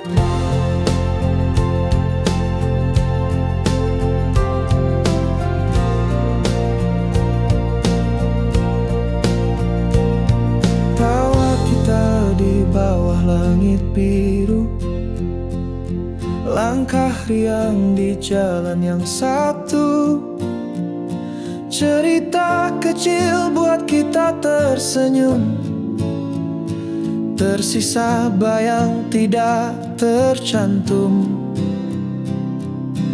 Tawa kita di bawah langit biru. Langkah riang di jalan yang satu. Cerita kecil buat kita tersenyum. Tersisa bayang tidak tercantum.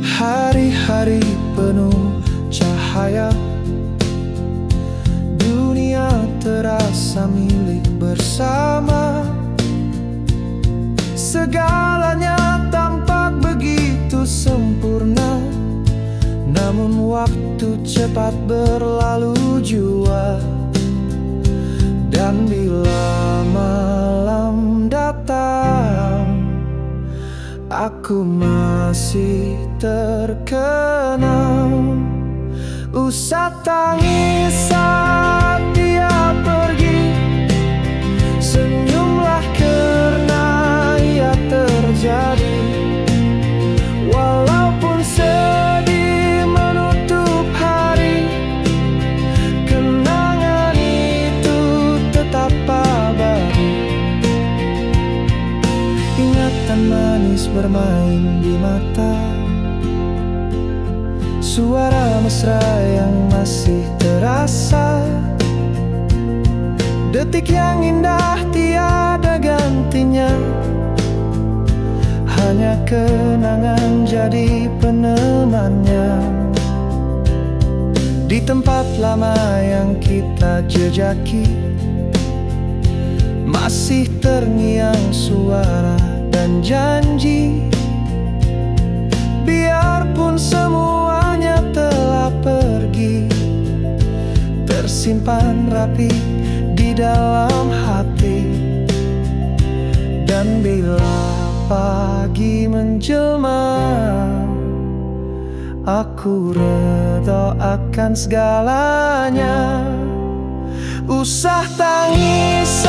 Hari-hari penuh cahaya. Dunia terasa milik bersama. Segalanya tampak begitu sempurna. Namun waktu cepat berlalu jua Dan bila Aku masih terkenang Usah tangis saat dia pergi. Senyumlah karena ia terjadi bermain di mata. Suara mesra yang masih terasa. Detik yang indah tiada gantinya. Hanya kenangan jadi penemannya Di tempat lama yang kita jejaki Masih terngiang suara dan janji Tersimpan rapi di dalam hati. Dan bila pagi menjelma Aku redha akan segalanya. Usah tangis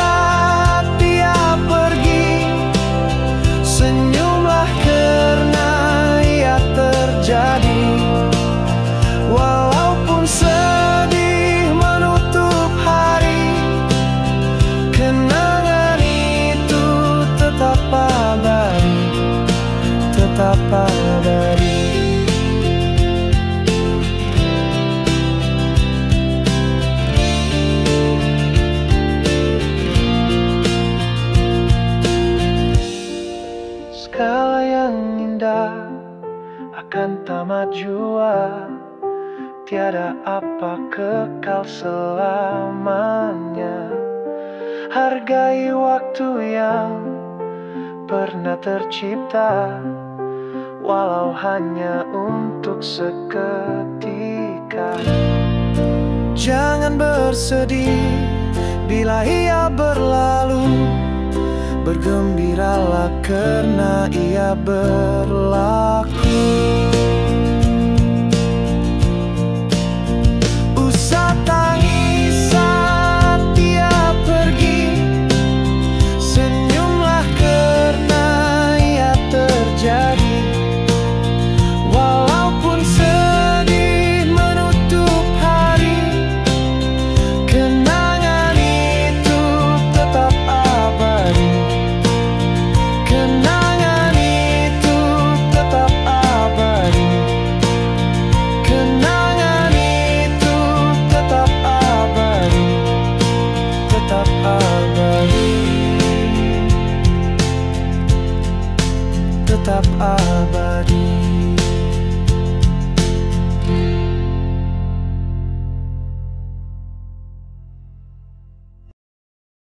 Abadi Segala yang indah akan tamat jua Tiada apa kekal selamanya. Hargai waktu yang pernah tercipta Walau hanya untuk seketika. Jangan bersedih bila ia berlalu. Bergembiralah karena ia berlaku